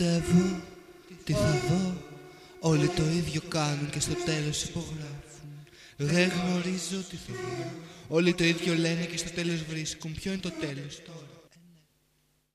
πιστεύω, τι θα δω. Όλοι το ίδιο κάνουν και στο τέλος υπογράφουν. Δεν γνωρίζω τι θα δω Όλοι το ίδιο λένε και στο τέλος βρίσκουν. Ποιο είναι το τέλος τώρα;